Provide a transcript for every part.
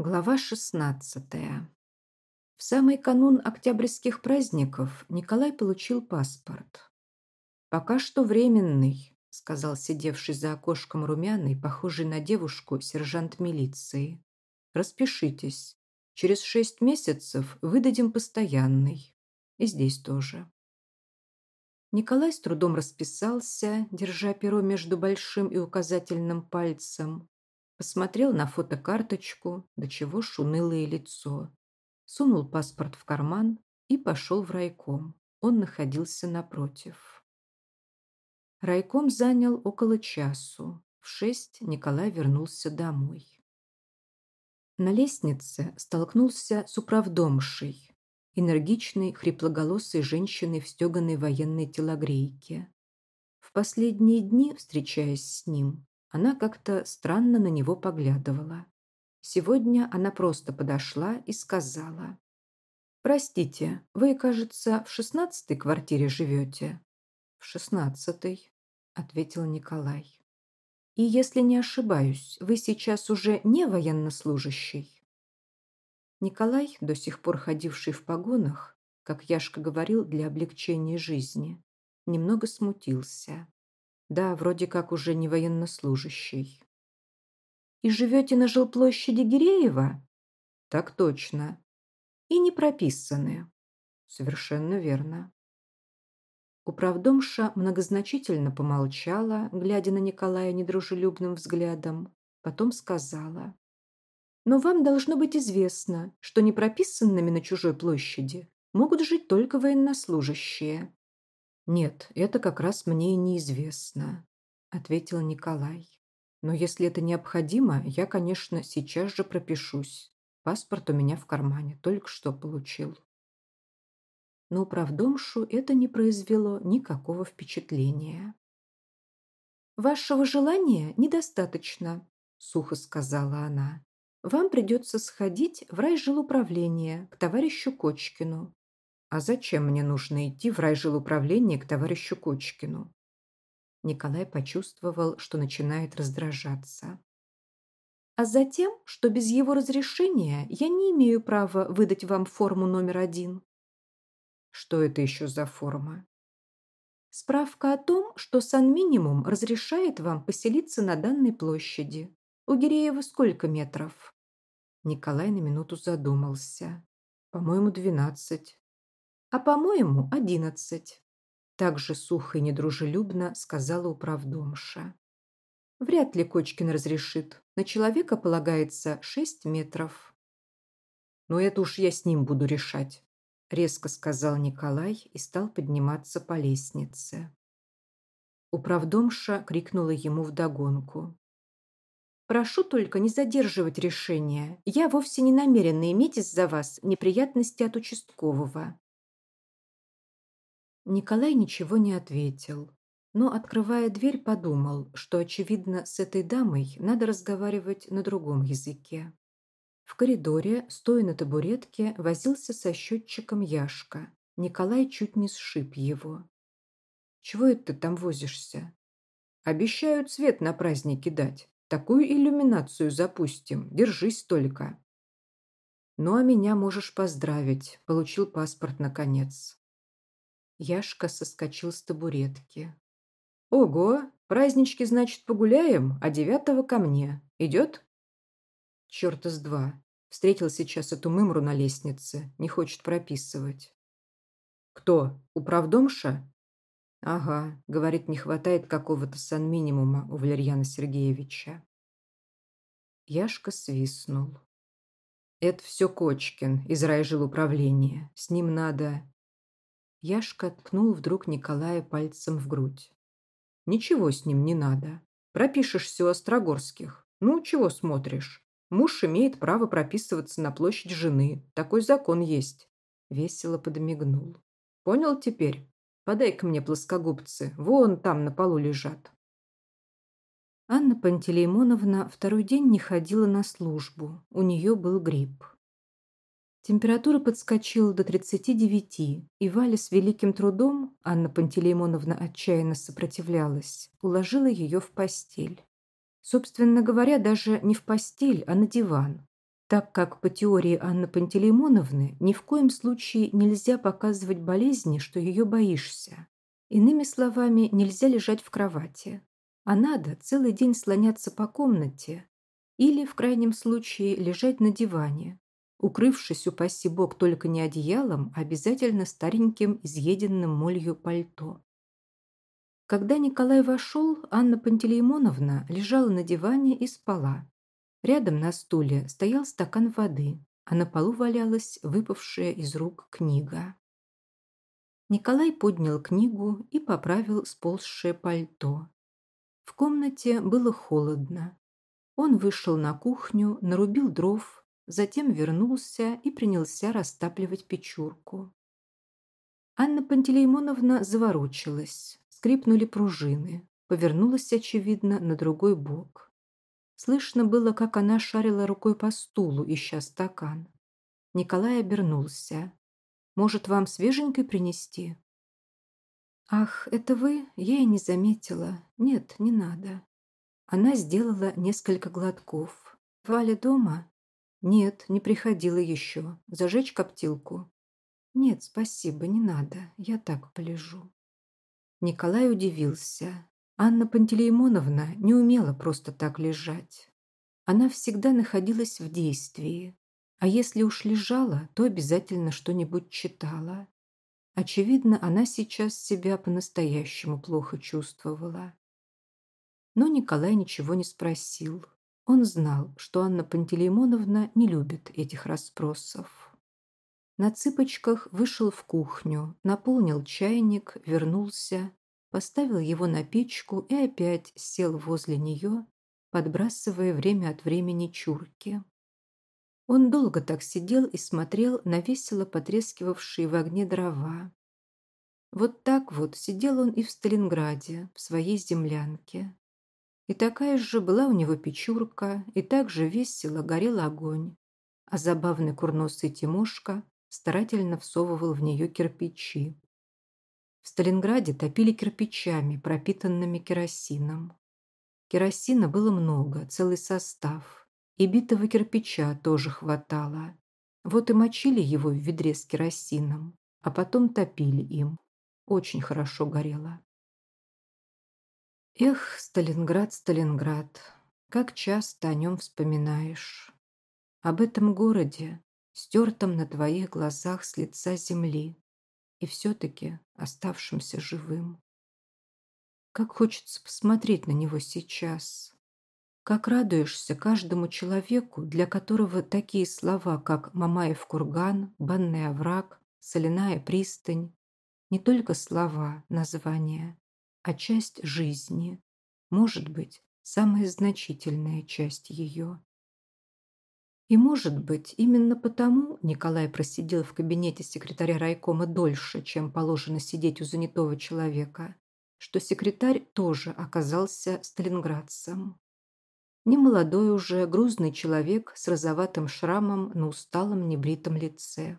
Глава 16. В самый канун октябрьских праздников Николай получил паспорт. «Пока что временный», — сказал сидевший за окошком румяный, похожий на девушку, сержант милиции. «Распишитесь. Через шесть месяцев выдадим постоянный. И здесь тоже». Николай с трудом расписался, держа перо между большим и указательным пальцем, Посмотрел на фотокарточку, до чего шунылое лицо. Сунул паспорт в карман и пошел в райком. Он находился напротив. Райком занял около часу. В шесть Николай вернулся домой. На лестнице столкнулся с управдомшей, энергичной, хриплоголосой женщиной в стеганой военной телогрейке. В последние дни, встречаясь с ним, она как-то странно на него поглядывала. Сегодня она просто подошла и сказала. «Простите, вы, кажется, в шестнадцатой квартире живете?» «В шестнадцатой», — ответил Николай. «И если не ошибаюсь, вы сейчас уже не военнослужащий?» Николай, до сих пор ходивший в погонах, как Яшка говорил, для облегчения жизни, немного смутился. Да, вроде как уже не военнослужащий. И живете на жилплощади Гиреева? Так точно. И не прописаны. Совершенно верно. Управдомша многозначительно помолчала, глядя на Николая недружелюбным взглядом, потом сказала. «Но вам должно быть известно, что непрописанными на чужой площади могут жить только военнослужащие. «Нет, это как раз мне неизвестно», — ответил Николай. «Но если это необходимо, я, конечно, сейчас же пропишусь. Паспорт у меня в кармане, только что получил». Но правдомшу это не произвело никакого впечатления. «Вашего желания недостаточно», — сухо сказала она. «Вам придется сходить в райжилуправление к товарищу Кочкину. А зачем мне нужно идти в райжилуправление к товарищу Кочкину? Николай почувствовал, что начинает раздражаться. А затем, что без его разрешения я не имею права выдать вам форму номер один. Что это еще за форма? Справка о том, что Сан-Минимум разрешает вам поселиться на данной площади. У Гиреева сколько метров? Николай на минуту задумался. По-моему, двенадцать а, по-моему, одиннадцать. Так же сухо и недружелюбно сказала управдомша. Вряд ли Кочкин разрешит. На человека полагается шесть метров. Но это уж я с ним буду решать, резко сказал Николай и стал подниматься по лестнице. Управдомша крикнула ему вдогонку. «Прошу только не задерживать решение. Я вовсе не намерена иметь из-за вас неприятности от участкового. Николай ничего не ответил, но, открывая дверь, подумал, что, очевидно, с этой дамой надо разговаривать на другом языке. В коридоре, стоя на табуретке, возился со счетчиком Яшка. Николай чуть не сшиб его. «Чего это ты там возишься?» «Обещают свет на праздники дать. Такую иллюминацию запустим. Держись только». «Ну, а меня можешь поздравить. Получил паспорт, наконец». Яшка соскочил с табуретки. «Ого! Празднички, значит, погуляем, а девятого ко мне. Идет?» «Черта с два. Встретил сейчас эту мымру на лестнице. Не хочет прописывать». «Кто? Управдомша?» «Ага, говорит, не хватает какого-то сан-минимума у Валерьяна Сергеевича». Яшка свистнул. «Это все Кочкин из райжилуправления. С ним надо...» Яшка ткнул вдруг Николая пальцем в грудь. «Ничего с ним не надо. Пропишешь все Острогорских. Ну, чего смотришь? Муж имеет право прописываться на площадь жены. Такой закон есть». Весело подмигнул. «Понял теперь? Подай-ка мне плоскогубцы. Вон там на полу лежат». Анна Пантелеймоновна второй день не ходила на службу. У нее был грипп. Температура подскочила до 39, и Валя с великим трудом, Анна Пантелеймоновна отчаянно сопротивлялась, уложила ее в постель. Собственно говоря, даже не в постель, а на диван. так как по теории Анны Пантелеймоновны ни в коем случае нельзя показывать болезни, что ее боишься. Иными словами, нельзя лежать в кровати, а надо целый день слоняться по комнате или, в крайнем случае, лежать на диване, укрывшись, упаси бог, только не одеялом, а обязательно стареньким изъеденным молью пальто. Когда Николай вошел, Анна Пантелеймоновна лежала на диване и спала. Рядом на стуле стоял стакан воды, а на полу валялась выпавшая из рук книга. Николай поднял книгу и поправил сползшее пальто. В комнате было холодно. Он вышел на кухню, нарубил дров, затем вернулся и принялся растапливать печурку. Анна Пантелеймоновна заворочилась, скрипнули пружины, повернулась, очевидно, на другой бок. Слышно было, как она шарила рукой по стулу, ища стакан. Николай обернулся. «Может, вам свеженькой принести?» «Ах, это вы? Я и не заметила. Нет, не надо». Она сделала несколько глотков. «Валя дома?» «Нет, не приходила еще. Зажечь коптилку?» «Нет, спасибо, не надо. Я так полежу». Николай удивился. Анна Пантелеймоновна не умела просто так лежать. Она всегда находилась в действии, а если уж лежала, то обязательно что-нибудь читала. Очевидно, она сейчас себя по-настоящему плохо чувствовала. Но Николай ничего не спросил. Он знал, что Анна Пантелеймоновна не любит этих расспросов. На цыпочках вышел в кухню, наполнил чайник, вернулся поставил его на печку и опять сел возле нее, подбрасывая время от времени чурки. Он долго так сидел и смотрел на весело потрескивавшие в огне дрова. Вот так вот сидел он и в Сталинграде, в своей землянке. И такая же была у него печурка, и так же весело горел огонь, а забавный курносый Тимошка старательно всовывал в нее кирпичи. В Сталинграде топили кирпичами, пропитанными керосином. Керосина было много, целый состав. И битого кирпича тоже хватало. Вот и мочили его в ведре с керосином, а потом топили им. Очень хорошо горело. Эх, Сталинград, Сталинград, как часто о нем вспоминаешь. Об этом городе, стертом на твоих глазах с лица земли, и все-таки оставшимся живым. Как хочется посмотреть на него сейчас. Как радуешься каждому человеку, для которого такие слова, как «Мамаев курган», «Банный овраг», «Соляная пристань» не только слова, названия, а часть жизни, может быть, самая значительная часть ее. И, может быть, именно потому Николай просидел в кабинете секретаря райкома дольше, чем положено сидеть у занятого человека, что секретарь тоже оказался сталинградцем. Немолодой уже, грузный человек с розоватым шрамом на усталом небритом лице.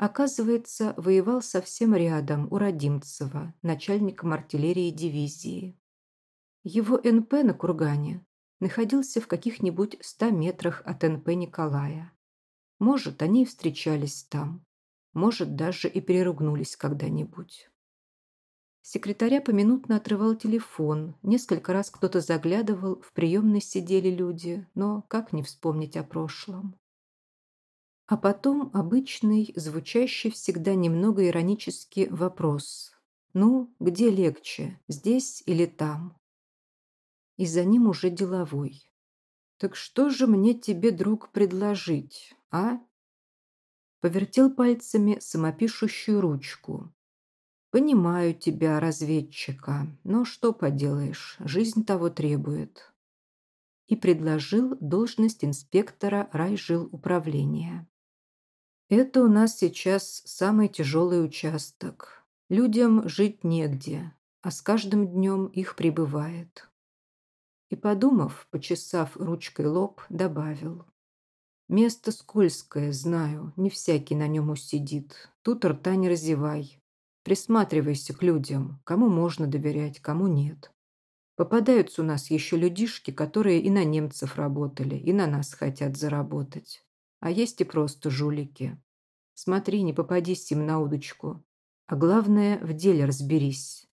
Оказывается, воевал совсем рядом у Родимцева, начальником артиллерии дивизии. Его НП на кургане находился в каких-нибудь ста метрах от НП Николая. Может, они и встречались там. Может, даже и переругнулись когда-нибудь. Секретаря поминутно отрывал телефон. Несколько раз кто-то заглядывал, в приемной сидели люди, но как не вспомнить о прошлом? А потом обычный, звучащий всегда немного иронический вопрос. «Ну, где легче, здесь или там?» и за ним уже деловой. «Так что же мне тебе, друг, предложить, а?» Повертел пальцами самопишущую ручку. «Понимаю тебя, разведчика, но что поделаешь, жизнь того требует». И предложил должность инспектора райжил управления. «Это у нас сейчас самый тяжелый участок. Людям жить негде, а с каждым днем их прибывает». И, подумав, почесав ручкой лоб, добавил. «Место скользкое, знаю, не всякий на нем усидит. Тут рта не разевай. Присматривайся к людям, кому можно доверять, кому нет. Попадаются у нас еще людишки, которые и на немцев работали, и на нас хотят заработать. А есть и просто жулики. Смотри, не попадись им на удочку. А главное, в деле разберись.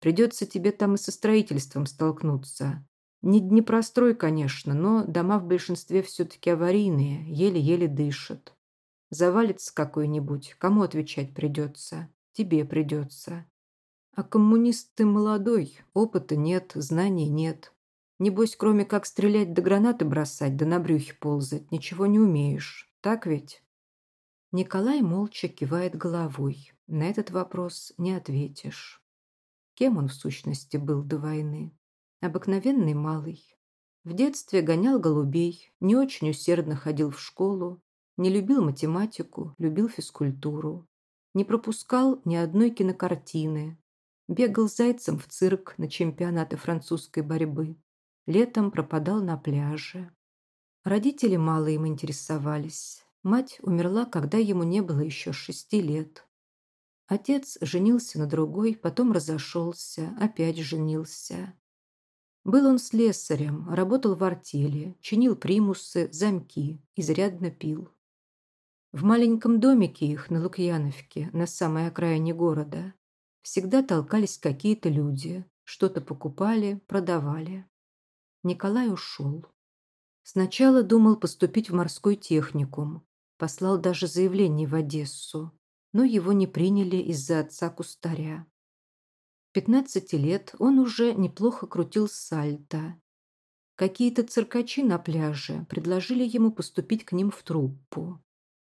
Придется тебе там и со строительством столкнуться. Не Днепрострой, конечно, но дома в большинстве все-таки аварийные, еле-еле дышат. Завалится какой-нибудь, кому отвечать придется? Тебе придется. А коммунист ты молодой, опыта нет, знаний нет. Небось, кроме как стрелять да гранаты бросать, да на брюхе ползать, ничего не умеешь. Так ведь?» Николай молча кивает головой. На этот вопрос не ответишь. Кем он в сущности был до войны? Обыкновенный малый. В детстве гонял голубей, не очень усердно ходил в школу, не любил математику, любил физкультуру. Не пропускал ни одной кинокартины, Бегал зайцем в цирк на чемпионаты французской борьбы. Летом пропадал на пляже. Родители мало им интересовались. Мать умерла, когда ему не было еще шести лет. Отец женился на другой, потом разошелся, опять женился. Был он слесарем, работал в артели, чинил примусы, замки, изрядно пил. В маленьком домике их на Лукьяновке, на самой окраине города, Всегда толкались какие-то люди, что-то покупали, продавали. Николай ушел. Сначала думал поступить в морской техникум, послал даже заявление в Одессу, но его не приняли из-за отца кустаря. В 15 лет он уже неплохо крутил сальто. Какие-то циркачи на пляже предложили ему поступить к ним в труппу.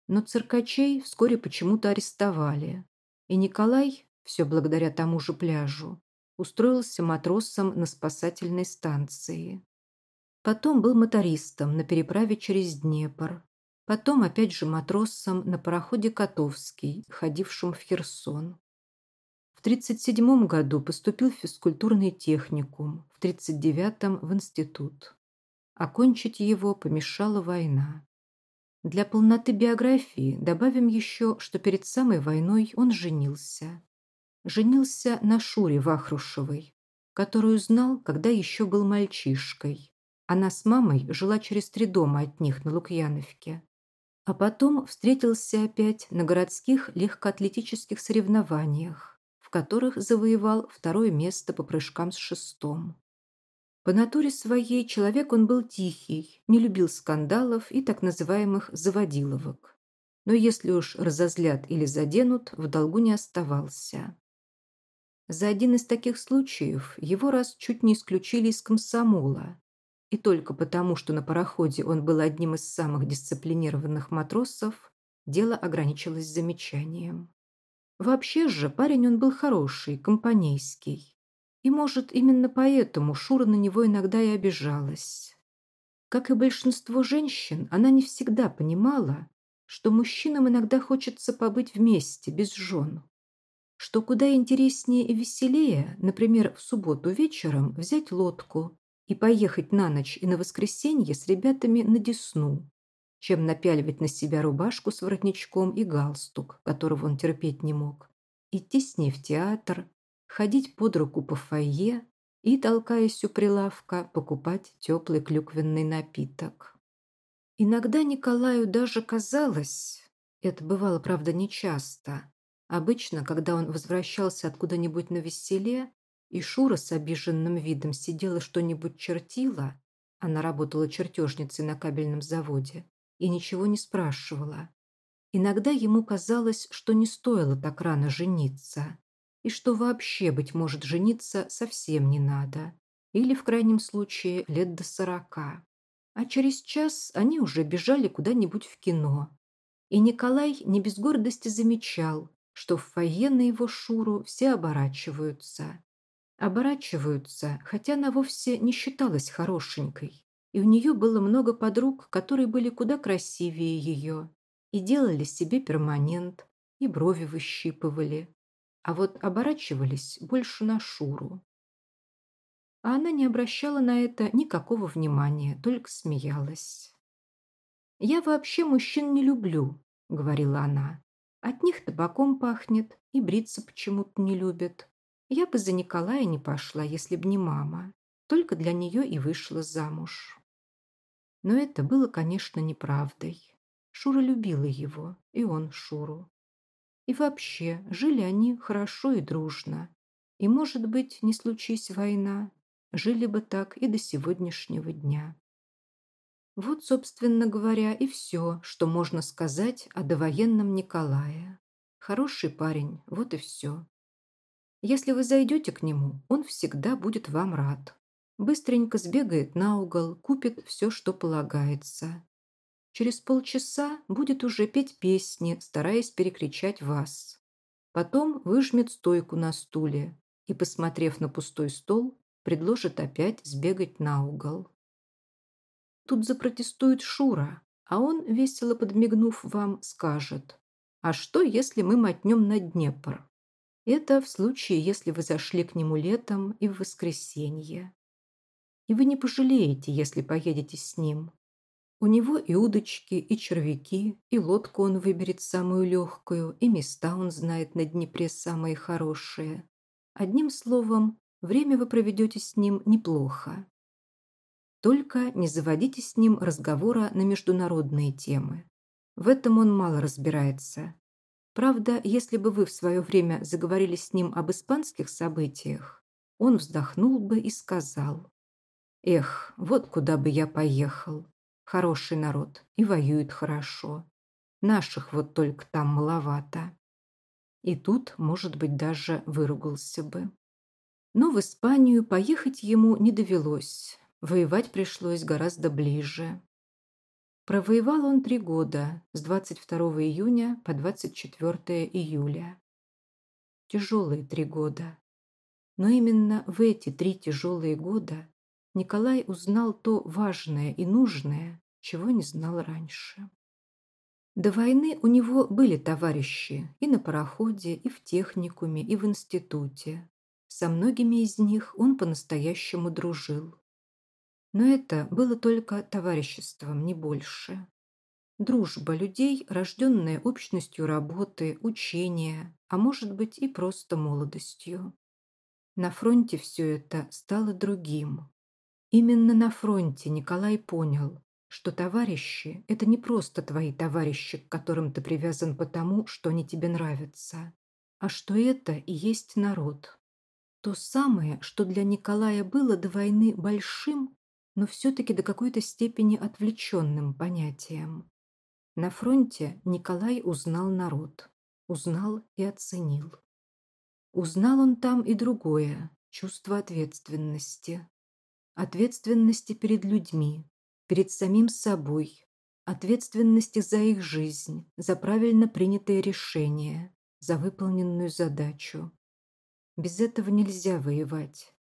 Но циркачей вскоре почему-то арестовали, и Николай все благодаря тому же пляжу, устроился матросом на спасательной станции. Потом был мотористом на переправе через Днепр. Потом опять же матросом на пароходе «Котовский», ходившем в Херсон. В 1937 году поступил в физкультурный техникум, в 1939 в институт. Окончить его помешала война. Для полноты биографии добавим еще, что перед самой войной он женился женился на Шуре Вахрушевой, которую знал, когда еще был мальчишкой. Она с мамой жила через три дома от них на Лукьяновке. А потом встретился опять на городских легкоатлетических соревнованиях, в которых завоевал второе место по прыжкам с шестом. По натуре своей человек он был тихий, не любил скандалов и так называемых «заводиловок». Но если уж разозлят или заденут, в долгу не оставался. За один из таких случаев его раз чуть не исключили из комсомола. И только потому, что на пароходе он был одним из самых дисциплинированных матросов, дело ограничилось замечанием. Вообще же парень он был хороший, компанейский. И, может, именно поэтому Шура на него иногда и обижалась. Как и большинство женщин, она не всегда понимала, что мужчинам иногда хочется побыть вместе, без жен что куда интереснее и веселее, например, в субботу вечером взять лодку и поехать на ночь и на воскресенье с ребятами на Десну, чем напяливать на себя рубашку с воротничком и галстук, которого он терпеть не мог, идти с ней в театр, ходить под руку по фойе и, толкаясь у прилавка, покупать теплый клюквенный напиток. Иногда Николаю даже казалось, это бывало, правда, нечасто, Обычно, когда он возвращался откуда-нибудь на веселе, и Шура с обиженным видом сидела что-нибудь чертила, она работала чертежницей на кабельном заводе, и ничего не спрашивала. Иногда ему казалось, что не стоило так рано жениться, и что вообще, быть может, жениться совсем не надо, или, в крайнем случае, лет до сорока. А через час они уже бежали куда-нибудь в кино, и Николай не без гордости замечал, что в фойе на его Шуру все оборачиваются. Оборачиваются, хотя она вовсе не считалась хорошенькой, и у нее было много подруг, которые были куда красивее ее, и делали себе перманент, и брови выщипывали, а вот оборачивались больше на Шуру. А она не обращала на это никакого внимания, только смеялась. «Я вообще мужчин не люблю», — говорила она. От них табаком пахнет и бриться почему-то не любят. Я бы за Николая не пошла, если б не мама. только для нее и вышла замуж. Но это было, конечно, неправдой. Шура любила его, и он Шуру. И вообще, жили они хорошо и дружно. И, может быть, не случись война, жили бы так и до сегодняшнего дня. Вот, собственно говоря, и все, что можно сказать о довоенном Николае. Хороший парень, вот и все. Если вы зайдете к нему, он всегда будет вам рад. Быстренько сбегает на угол, купит все, что полагается. Через полчаса будет уже петь песни, стараясь перекричать вас. Потом выжмет стойку на стуле и, посмотрев на пустой стол, предложит опять сбегать на угол. Тут запротестует Шура, а он, весело подмигнув вам, скажет, «А что, если мы мотнем на Днепр?» Это в случае, если вы зашли к нему летом и в воскресенье. И вы не пожалеете, если поедете с ним. У него и удочки, и червяки, и лодку он выберет самую легкую, и места он знает на Днепре самые хорошие. Одним словом, время вы проведете с ним неплохо. Только не заводите с ним разговора на международные темы. В этом он мало разбирается. Правда, если бы вы в свое время заговорили с ним об испанских событиях, он вздохнул бы и сказал, «Эх, вот куда бы я поехал. Хороший народ и воюет хорошо. Наших вот только там маловато. И тут, может быть, даже выругался бы. Но в Испанию поехать ему не довелось. Воевать пришлось гораздо ближе. Провоевал он три года, с 22 июня по 24 июля. Тяжелые три года. Но именно в эти три тяжелые года Николай узнал то важное и нужное, чего не знал раньше. До войны у него были товарищи и на пароходе, и в техникуме, и в институте. Со многими из них он по-настоящему дружил. Но это было только товариществом, не больше. Дружба людей, рожденная общностью работы, учения, а может быть и просто молодостью. На фронте все это стало другим. Именно на фронте Николай понял, что товарищи – это не просто твои товарищи, к которым ты привязан потому, что они тебе нравятся, а что это и есть народ. То самое, что для Николая было до войны большим, но все-таки до какой-то степени отвлеченным понятием. На фронте Николай узнал народ, узнал и оценил. Узнал он там и другое – чувство ответственности. Ответственности перед людьми, перед самим собой, ответственности за их жизнь, за правильно принятые решения, за выполненную задачу. Без этого нельзя воевать.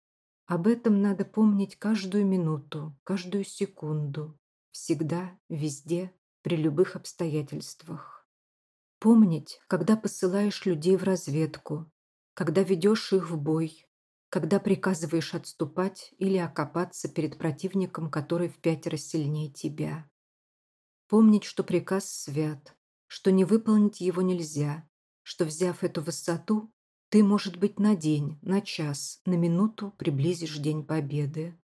Об этом надо помнить каждую минуту, каждую секунду, всегда, везде, при любых обстоятельствах. Помнить, когда посылаешь людей в разведку, когда ведешь их в бой, когда приказываешь отступать или окопаться перед противником, который в пятеро сильнее тебя. Помнить, что приказ свят, что не выполнить его нельзя, что, взяв эту высоту, ты, может быть, на день, на час, на минуту приблизишь День Победы.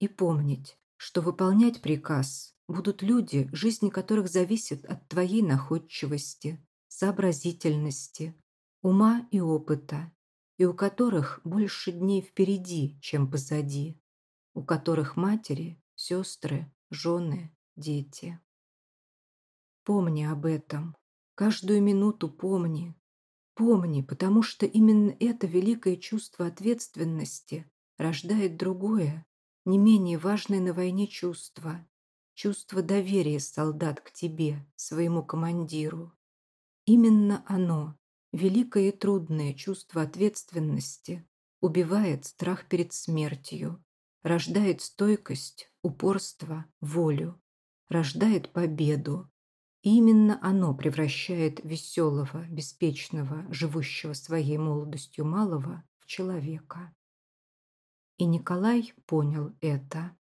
И помнить, что выполнять приказ будут люди, жизни которых зависит от твоей находчивости, сообразительности, ума и опыта, и у которых больше дней впереди, чем позади, у которых матери, сестры, жены, дети. Помни об этом, каждую минуту помни. Помни, потому что именно это великое чувство ответственности рождает другое, не менее важное на войне чувство, чувство доверия солдат к тебе, своему командиру. Именно оно Великое и трудное чувство ответственности убивает страх перед смертью, рождает стойкость, упорство, волю, рождает победу. Именно оно превращает веселого, беспечного, живущего своей молодостью малого в человека. И Николай понял это.